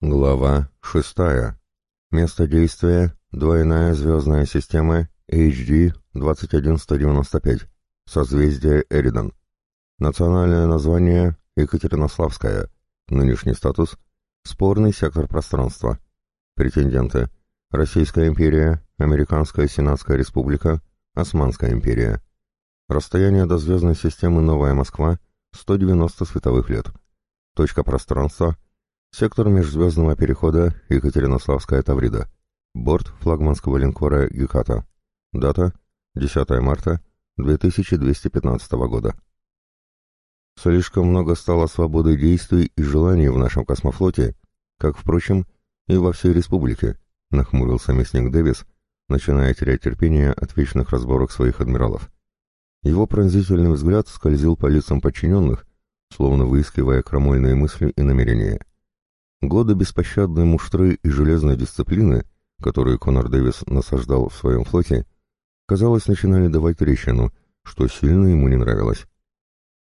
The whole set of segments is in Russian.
Глава шестая. Место действия – двойная звездная система HD 21195, созвездие Эридан. Национальное название – Екатеринославская. Нынешний статус – спорный сектор пространства. Претенденты – Российская империя, Американская Сенатская республика, Османская империя. Расстояние до звездной системы Новая Москва – 190 световых лет. Точка пространства – Сектор межзвездного перехода Екатеринославская Таврида. Борт флагманского линкора «Геката». Дата 10 марта 2215 года. Слишком много стало свободы действий и желаний в нашем космофлоте, как, впрочем, и во всей республике, нахмурился мясник Дэвис, начиная терять терпение от вечных разборок своих адмиралов. Его пронзительный взгляд скользил по лицам подчиненных, словно выискивая крамольные мысли и намерения. Годы беспощадной муштры и железной дисциплины, которые Конор Дэвис насаждал в своем флоте, казалось, начинали давать трещину, что сильно ему не нравилось.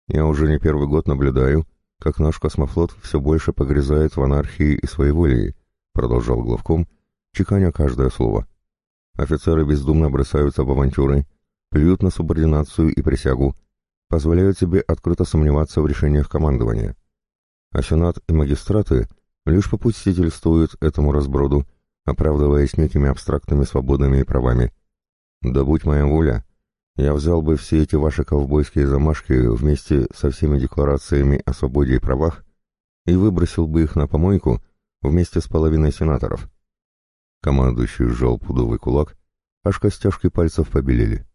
Я уже не первый год наблюдаю, как наш космофлот все больше погрязает в анархии и своеволии, продолжал главком, чеканя каждое слово. Офицеры бездумно бросаются в авантюры, плюют на субординацию и присягу, позволяют себе открыто сомневаться в решениях командования. А Сенат и магистраты лишь попустительствуют этому разброду, оправдываясь некими абстрактными свободами и правами. Да будь моя воля, я взял бы все эти ваши ковбойские замашки вместе со всеми декларациями о свободе и правах и выбросил бы их на помойку вместе с половиной сенаторов. Командующий сжал пудовый кулак, аж костяшки пальцев побелели.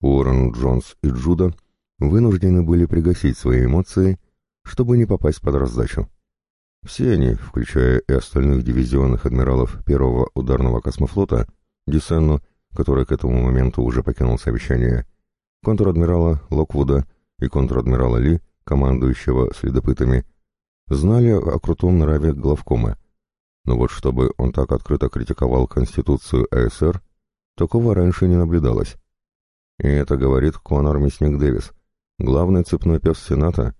Уоррен, Джонс и Джуда вынуждены были пригасить свои эмоции, чтобы не попасть под раздачу. Все они, включая и остальных дивизионных адмиралов первого ударного космофлота, Дюсенну, который к этому моменту уже покинул совещание, контр-адмирала Локвуда и контр-адмирала Ли, командующего следопытами, знали о крутом нраве главкома. Но вот чтобы он так открыто критиковал Конституцию АСР, такого раньше не наблюдалось. И это говорит Конор Мясник Дэвис, главный цепной пес Сената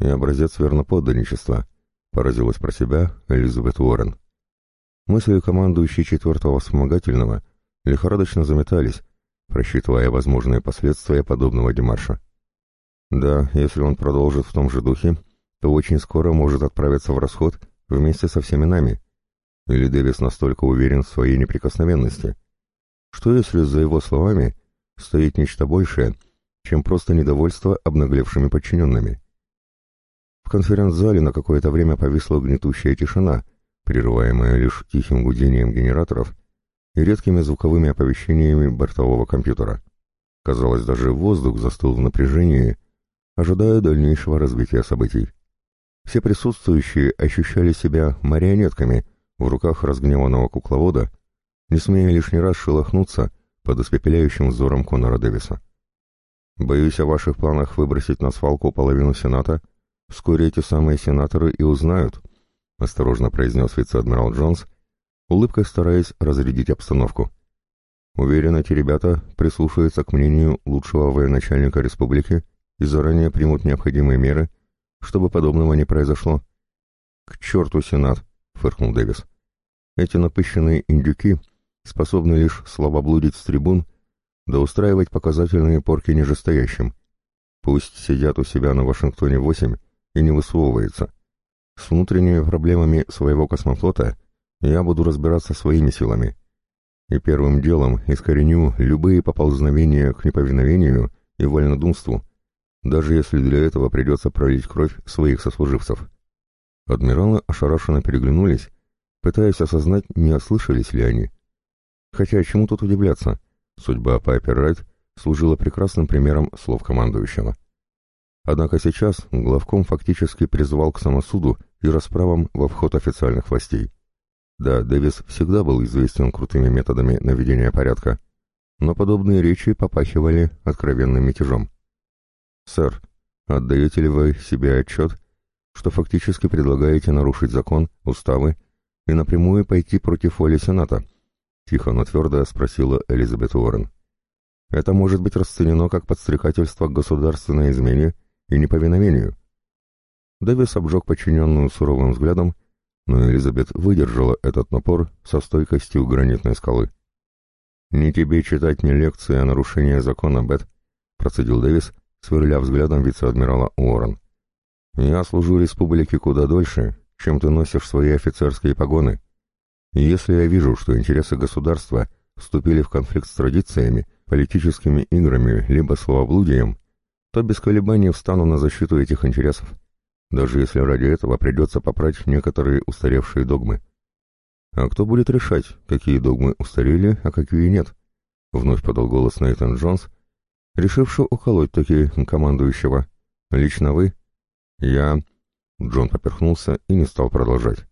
и образец верноподданничества — Поразилась про себя Элизабет Уоррен. Мысли командующей четвертого вспомогательного лихорадочно заметались, просчитывая возможные последствия подобного демарша. Да, если он продолжит в том же духе, то очень скоро может отправиться в расход вместе со всеми нами. Или Дэвис настолько уверен в своей неприкосновенности? Что если за его словами стоит нечто большее, чем просто недовольство обнаглевшими подчиненными? Конференц-зале на какое-то время повисла гнетущая тишина, прерываемая лишь тихим гудением генераторов и редкими звуковыми оповещениями бортового компьютера. Казалось, даже воздух застыл в напряжении, ожидая дальнейшего развития событий. Все присутствующие ощущали себя марионетками в руках разгневанного кукловода, не смея лишний раз шелохнуться под испепеляющим взором Конора Дэвиса. «Боюсь о ваших планах выбросить на свалку половину Сената Вскоре эти самые сенаторы и узнают, — осторожно произнес вице-адмирал Джонс, улыбкой стараясь разрядить обстановку. Уверен, эти ребята прислушаются к мнению лучшего военачальника республики и заранее примут необходимые меры, чтобы подобного не произошло. — К черту Сенат! — фыркнул Дэвис. — Эти напыщенные индюки способны лишь слабоблудить с трибун да устраивать показательные порки нижестоящим. Пусть сидят у себя на Вашингтоне-8 и не высовывается. С внутренними проблемами своего космофлота я буду разбираться своими силами. И первым делом искореню любые поползновения к неповиновению и вольнодумству, даже если для этого придется пролить кровь своих сослуживцев. Адмиралы ошарашенно переглянулись, пытаясь осознать, не ослышались ли они. Хотя чему тут удивляться? Судьба Пайпер Райт служила прекрасным примером слов командующего. Однако сейчас главком фактически призвал к самосуду и расправам во вход официальных властей. Да, Дэвис всегда был известен крутыми методами наведения порядка, но подобные речи попахивали откровенным мятежом. «Сэр, отдаете ли вы себе отчет, что фактически предлагаете нарушить закон, уставы и напрямую пойти против воли Сената?» — тихо, но твердо спросила Элизабет Уоррен. «Это может быть расценено как подстрекательство к государственной измене и неповиновению. Дэвис обжег подчиненную суровым взглядом но Элизабет выдержала этот напор со стойкостью гранитной скалы. «Не тебе читать мне лекции о нарушении закона, Бет», — процедил Дэвис, сверля взглядом вице-адмирала Уоррен. «Я служу республике куда дольше, чем ты носишь свои офицерские погоны. Если я вижу, что интересы государства вступили в конфликт с традициями, политическими играми либо словоблудием, то без колебаний встану на защиту этих интересов, даже если ради этого придется попрать некоторые устаревшие догмы. А кто будет решать, какие догмы устарели, а какие нет? Вновь подал голос Нейтан Джонс, решивший уколоть таки командующего. Лично вы? Я... Джон поперхнулся и не стал продолжать.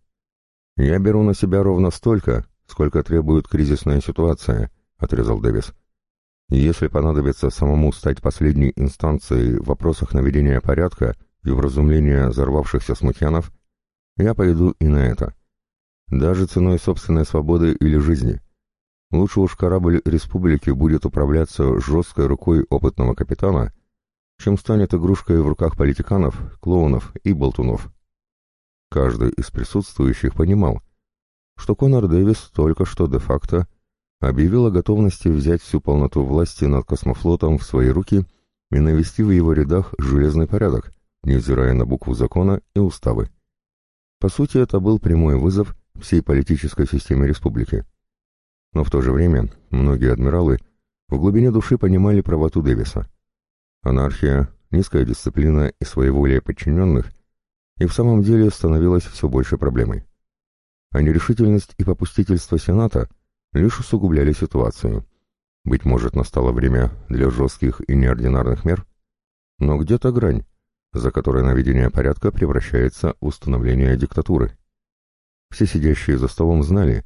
«Я беру на себя ровно столько, сколько требует кризисная ситуация», — отрезал Дэвис. Если понадобится самому стать последней инстанцией в вопросах наведения порядка и вразумления взорвавшихся смутьянов, я пойду и на это. Даже ценой собственной свободы или жизни. Лучше уж корабль республики будет управляться жесткой рукой опытного капитана, чем станет игрушкой в руках политиканов, клоунов и болтунов. Каждый из присутствующих понимал, что Конор Дэвис только что де-факто объявил о готовности взять всю полноту власти над космофлотом в свои руки и навести в его рядах железный порядок, невзирая на букву закона и уставы. По сути, это был прямой вызов всей политической системе республики. Но в то же время многие адмиралы в глубине души понимали правоту Дэвиса. Анархия, низкая дисциплина и своеволие подчиненных и в самом деле становилась все больше проблемой. А нерешительность и попустительство Сената – лишь усугубляли ситуацию. Быть может, настало время для жестких и неординарных мер? Но где-то грань, за которой наведение порядка превращается в установление диктатуры. Все сидящие за столом знали,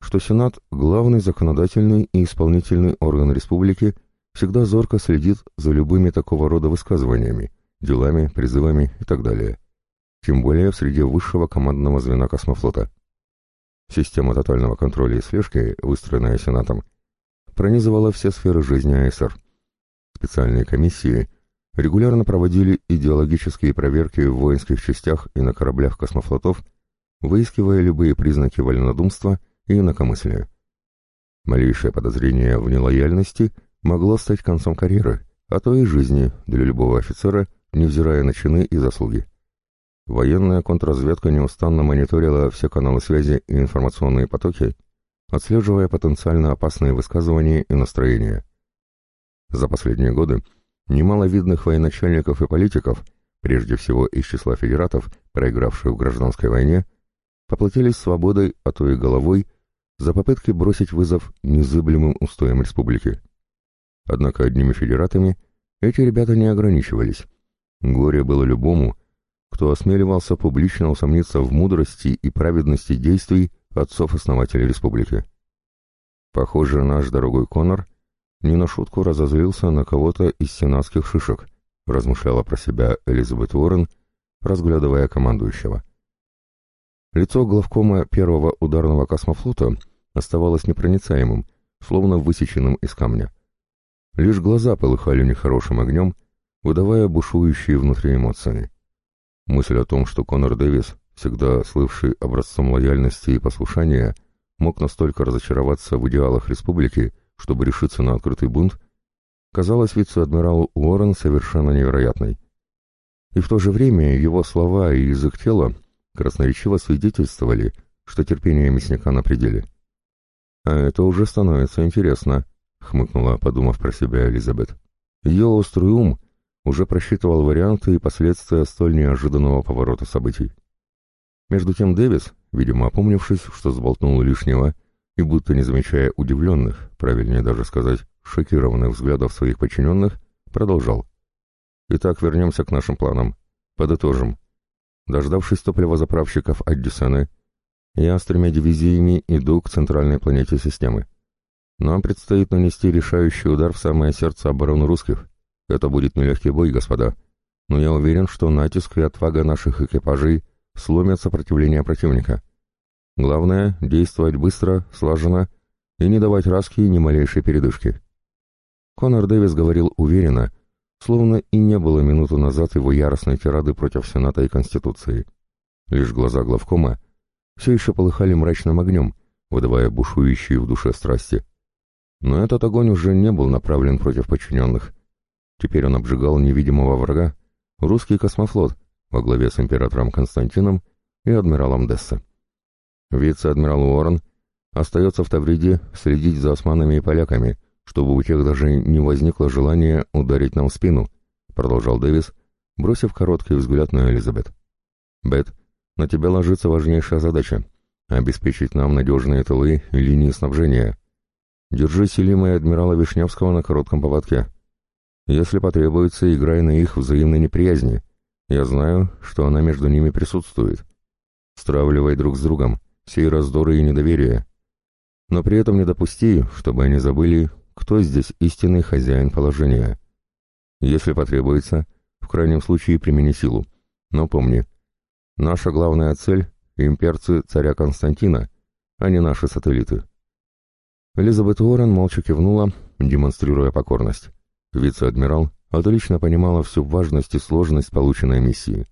что Сенат – главный законодательный и исполнительный орган республики, всегда зорко следит за любыми такого рода высказываниями, делами, призывами и так далее. Тем более в среде высшего командного звена космофлота. Система тотального контроля и слежки, выстроенная Сенатом, пронизывала все сферы жизни АСР. Специальные комиссии регулярно проводили идеологические проверки в воинских частях и на кораблях космофлотов, выискивая любые признаки вольнодумства и инакомыслия. Малейшее подозрение в нелояльности могло стать концом карьеры, а то и жизни для любого офицера, невзирая на чины и заслуги. Военная контрразведка неустанно мониторила все каналы связи и информационные потоки, отслеживая потенциально опасные высказывания и настроения. За последние годы немало видных военачальников и политиков, прежде всего из числа федератов, проигравших в гражданской войне, поплатились свободой, а то и головой, за попытки бросить вызов незыблемым устоям республики. Однако одними федератами эти ребята не ограничивались. Горе было любому, кто осмеливался публично усомниться в мудрости и праведности действий отцов-основателей республики. Похоже, наш дорогой Конор не на шутку разозлился на кого-то из сенатских шишек, размышляла про себя Элизабет Уоррен, разглядывая командующего. Лицо главкома первого ударного космофлота оставалось непроницаемым, словно высеченным из камня. Лишь глаза полыхали нехорошим огнем, выдавая бушующие внутри эмоции. Мысль о том, что Конор Дэвис, всегда слывший образцом лояльности и послушания, мог настолько разочароваться в идеалах республики, чтобы решиться на открытый бунт, казалась вице-адмиралу Уоррен совершенно невероятной. И в то же время его слова и язык тела красноречиво свидетельствовали, что терпение мясника на пределе. «А это уже становится интересно», — хмыкнула, подумав про себя Элизабет. Ее острый ум уже просчитывал варианты и последствия столь неожиданного поворота событий. Между тем Дэвис, видимо опомнившись, что сболтнул лишнего, и будто не замечая удивленных, правильнее даже сказать, шокированных взглядов своих подчиненных, продолжал. Итак, вернемся к нашим планам. Подытожим. Дождавшись топливозаправщиков от Дюсены, я с тремя дивизиями иду к центральной планете системы. Нам предстоит нанести решающий удар в самое сердце обороны русских — это будет нелегкий бой, господа, но я уверен, что натиск и отвага наших экипажей сломят сопротивление противника. Главное — действовать быстро, слаженно и не давать Раски ни малейшей передышки. Конор Дэвис говорил уверенно, словно и не было минуту назад его яростной тирады против Сената и Конституции. Лишь глаза главкома все еще полыхали мрачным огнем, выдавая бушующие в душе страсти. Но этот огонь уже не был направлен против подчиненных. Теперь он обжигал невидимого врага, русский космофлот, во главе с императором Константином и адмиралом Десса. Вице-адмирал Уоррен остается в Тавриде следить за османами и поляками, чтобы у тех даже не возникло желания ударить нам в спину, продолжал Дэвис, бросив короткий взгляд на Элизабет. Бет, на тебя ложится важнейшая задача — обеспечить нам надежные тылы и линии снабжения. Держи Селима и адмирала Вишневского на коротком поводке. Если потребуется, играй на их взаимной неприязни. Я знаю, что она между ними присутствует. Стравливай друг с другом все раздоры и недоверие. Но при этом не допусти, чтобы они забыли, кто здесь истинный хозяин положения. Если потребуется, в крайнем случае примени силу. Но помни, наша главная цель — имперцы царя Константина, а не наши сателлиты. Элизабет Уоррен молча кивнула, демонстрируя покорность. Вице-адмирал отлично понимала всю важность и сложность полученной миссии.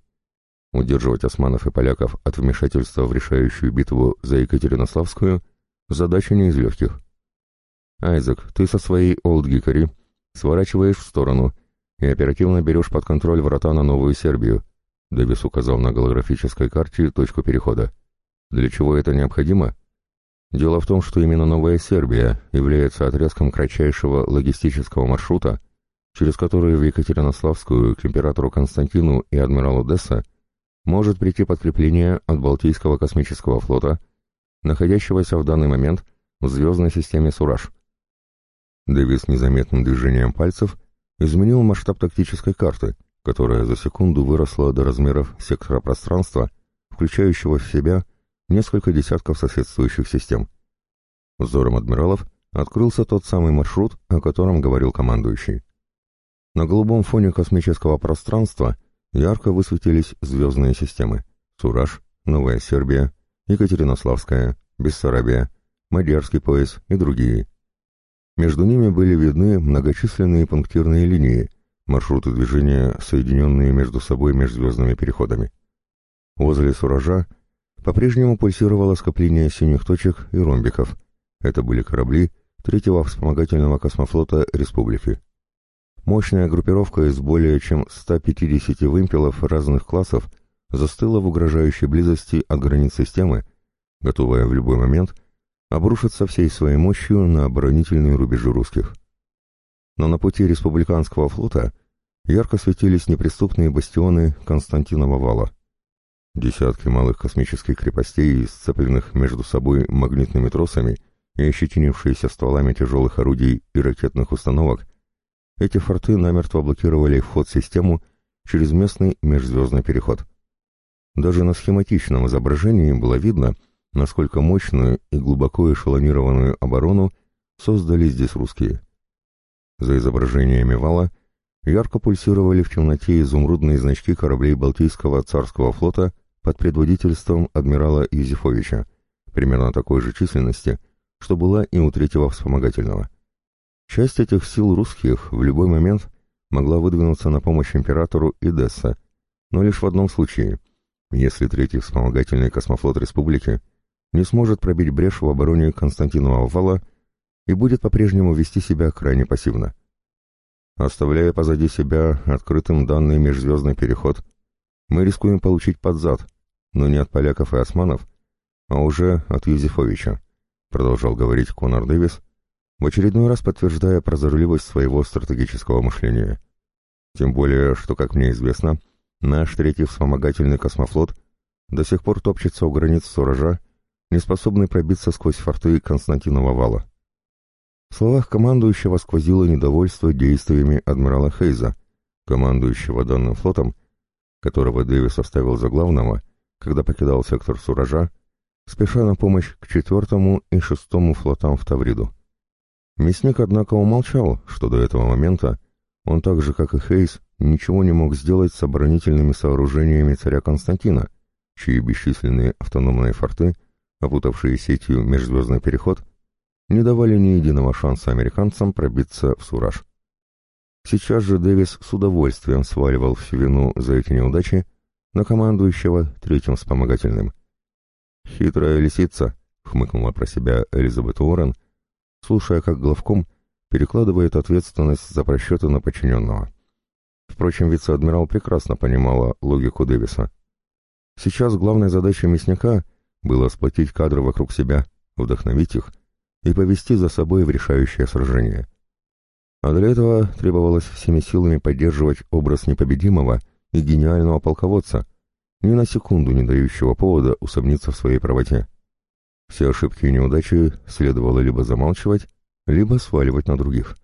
Удерживать османов и поляков от вмешательства в решающую битву за Екатеринославскую — задача не из легких. «Айзек, ты со своей Олд Гикари сворачиваешь в сторону и оперативно берешь под контроль врата на Новую Сербию», — Дэвис указал на голографической карте точку перехода. «Для чего это необходимо?» Дело в том, что именно Новая Сербия является отрезком кратчайшего логистического маршрута, через который в Екатеринославскую к императору Константину и адмиралу Десса может прийти подкрепление от Балтийского космического флота, находящегося в данный момент в звездной системе Сураж. Дэвис незаметным движением пальцев изменил масштаб тактической карты, которая за секунду выросла до размеров сектора пространства, включающего в себя несколько десятков соседствующих систем. Взором адмиралов открылся тот самый маршрут, о котором говорил командующий. На голубом фоне космического пространства ярко высветились звездные системы Сураж, Новая Сербия, Екатеринославская, Бессарабия, Мадьярский пояс и другие. Между ними были видны многочисленные пунктирные линии, маршруты движения, соединенные между собой межзвездными переходами. Возле Суража по-прежнему пульсировало скопление синих точек и ромбиков. Это были корабли третьего вспомогательного космофлота Республики. Мощная группировка из более чем 150 вымпелов разных классов застыла в угрожающей близости от границ системы, готовая в любой момент обрушиться всей своей мощью на оборонительные рубежи русских. Но на пути республиканского флота ярко светились неприступные бастионы Константинова вала. Десятки малых космических крепостей, сцепленных между собой магнитными тросами и ощетинившиеся стволами тяжелых орудий и ракетных установок, эти форты намертво блокировали вход в систему через местный межзвездный переход. Даже на схематичном изображении было видно, насколько мощную и глубоко эшелонированную оборону создали здесь русские. За изображениями вала ярко пульсировали в темноте изумрудные значки кораблей Балтийского царского флота под предводительством адмирала Юзефовича, примерно такой же численности, что была и у третьего вспомогательного. Часть этих сил русских в любой момент могла выдвинуться на помощь императору и Десса, но лишь в одном случае, если третий вспомогательный космофлот республики не сможет пробить брешь в обороне Константинова вала и будет по-прежнему вести себя крайне пассивно. Оставляя позади себя открытым данный межзвездный переход, мы рискуем получить под зад, но не от поляков и османов, а уже от Юзефовича, продолжал говорить Конор Дэвис, в очередной раз подтверждая прозорливость своего стратегического мышления. Тем более, что, как мне известно, наш третий вспомогательный космофлот до сих пор топчется у границ Суража, не способный пробиться сквозь форты Константинова вала. В словах командующего сквозило недовольство действиями адмирала Хейза, командующего данным флотом, которого Дэвис оставил за главного, когда покидал сектор Суража, спеша на помощь к четвертому и шестому флотам в Тавриду. Мясник, однако, умолчал, что до этого момента он так же, как и Хейс, ничего не мог сделать с оборонительными сооружениями царя Константина, чьи бесчисленные автономные форты, опутавшие сетью межзвездный переход, не давали ни единого шанса американцам пробиться в Сураж. Сейчас же Дэвис с удовольствием сваливал всю вину за эти неудачи на командующего третьим вспомогательным. «Хитрая лисица», — хмыкнула про себя Элизабет Уоррен, слушая, как главком перекладывает ответственность за просчеты на подчиненного. Впрочем, вице-адмирал прекрасно понимала логику Дэвиса. Сейчас главной задачей мясника было сплотить кадры вокруг себя, вдохновить их и повести за собой в решающее сражение. А для этого требовалось всеми силами поддерживать образ непобедимого и гениального полководца, ни на секунду не дающего повода усомниться в своей правоте. Все ошибки и неудачи следовало либо замалчивать, либо сваливать на других.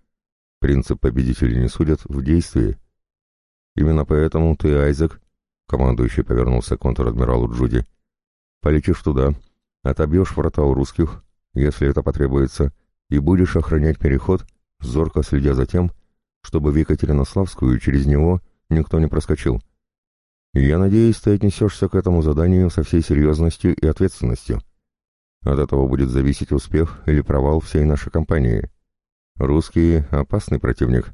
Принцип победителей не судят в действии. Именно поэтому ты, Айзек, командующий повернулся к контр-адмиралу Джуди, полетишь туда, отобьешь врата у русских, если это потребуется, и будешь охранять переход — зорко следя за тем, чтобы в Екатеринославскую через него никто не проскочил. я надеюсь, ты отнесешься к этому заданию со всей серьезностью и ответственностью. От этого будет зависеть успех или провал всей нашей кампании. Русские — опасный противник.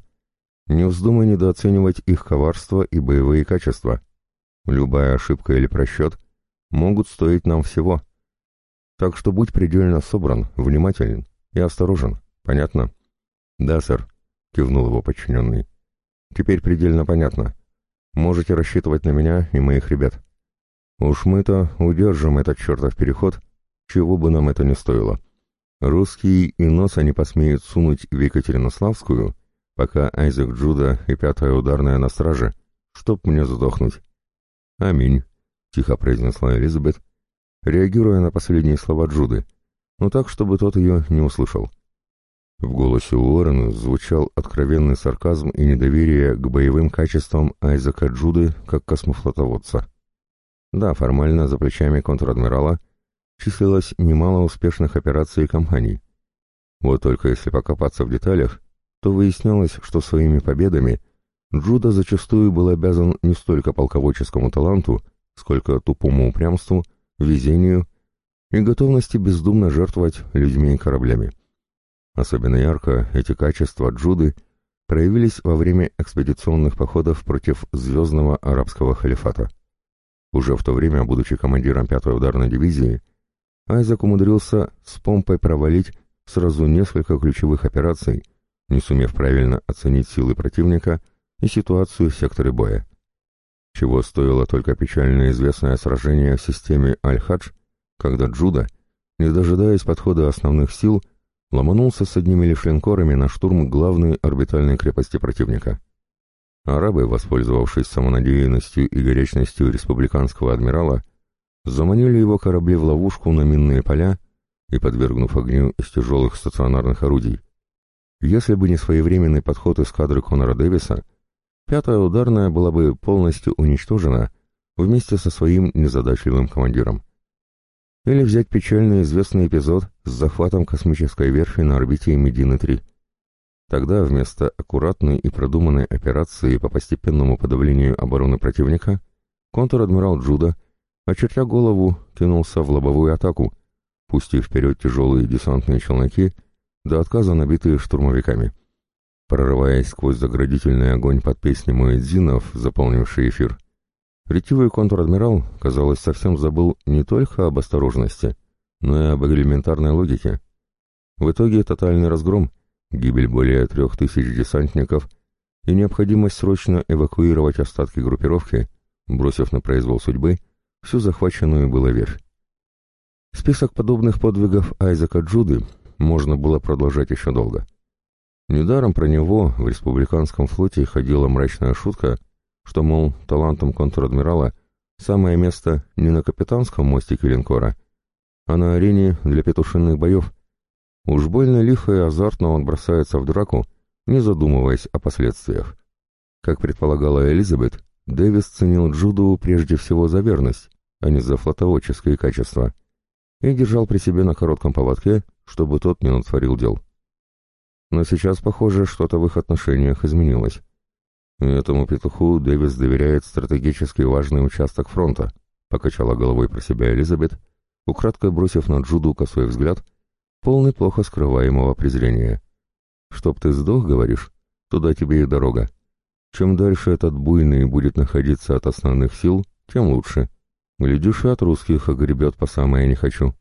Не вздумай недооценивать их коварство и боевые качества. Любая ошибка или просчет могут стоить нам всего. Так что будь предельно собран, внимателен и осторожен. Понятно? «Да, сэр», — кивнул его подчиненный. «Теперь предельно понятно. Можете рассчитывать на меня и моих ребят. Уж мы-то удержим этот чертов переход, чего бы нам это ни стоило. Русские и носа не посмеют сунуть в Екатеринославскую, пока Айзек Джуда и пятая ударная на страже, чтоб мне задохнуть». «Аминь», — тихо произнесла Элизабет, реагируя на последние слова Джуды, но так, чтобы тот ее не услышал. В голосе Уоррена звучал откровенный сарказм и недоверие к боевым качествам Айзека Джуды как космофлотоводца. Да, формально за плечами контр-адмирала числилось немало успешных операций и компаний. Вот только если покопаться в деталях, то выяснялось, что своими победами Джуда зачастую был обязан не столько полководческому таланту, сколько тупому упрямству, везению и готовности бездумно жертвовать людьми и кораблями. Особенно ярко эти качества Джуды проявились во время экспедиционных походов против Звездного арабского халифата. Уже в то время, будучи командиром пятой ударной дивизии, Айзек умудрился с помпой провалить сразу несколько ключевых операций, не сумев правильно оценить силы противника и ситуацию в секторе боя. Чего стоило только печально известное сражение в системе Аль-Хадж, когда Джуда, не дожидаясь подхода основных сил, ломанулся с одними лишь линкорами на штурм главной орбитальной крепости противника. Арабы, воспользовавшись самонадеянностью и горячностью республиканского адмирала, заманили его корабли в ловушку на минные поля и подвергнув огню из тяжелых стационарных орудий. Если бы не своевременный подход эскадры Конора Дэвиса, пятая ударная была бы полностью уничтожена вместе со своим незадачливым командиром. Или взять печально известный эпизод с захватом космической верфи на орбите Медины-3. Тогда вместо аккуратной и продуманной операции по постепенному подавлению обороны противника, контр-адмирал Джуда, очертя голову, кинулся в лобовую атаку, пустив вперед тяжелые десантные челноки, до отказа набитые штурмовиками. Прорываясь сквозь заградительный огонь под песни Муэдзинов, заполнивший эфир, Ретивый контр-адмирал, казалось, совсем забыл не только об осторожности, но и об элементарной логике. В итоге тотальный разгром, гибель более трех тысяч десантников и необходимость срочно эвакуировать остатки группировки, бросив на произвол судьбы всю захваченную было верфь. Список подобных подвигов Айзека Джуды можно было продолжать еще долго. Недаром про него в республиканском флоте ходила мрачная шутка что, мол, талантом контр-адмирала самое место не на капитанском мостике линкора, а на арене для петушиных боев. Уж больно лихо и азартно он бросается в драку, не задумываясь о последствиях. Как предполагала Элизабет, Дэвис ценил Джуду прежде всего за верность, а не за флотоводческие качества, и держал при себе на коротком поводке, чтобы тот не натворил дел. Но сейчас, похоже, что-то в их отношениях изменилось. «Этому петуху Дэвис доверяет стратегически важный участок фронта», — покачала головой про себя Элизабет, украдкой бросив на Джуду косой взгляд, полный плохо скрываемого презрения. «Чтоб ты сдох, говоришь? Туда тебе и дорога. Чем дальше этот буйный будет находиться от основных сил, тем лучше. Глядишь, и от русских огребет по самое не хочу.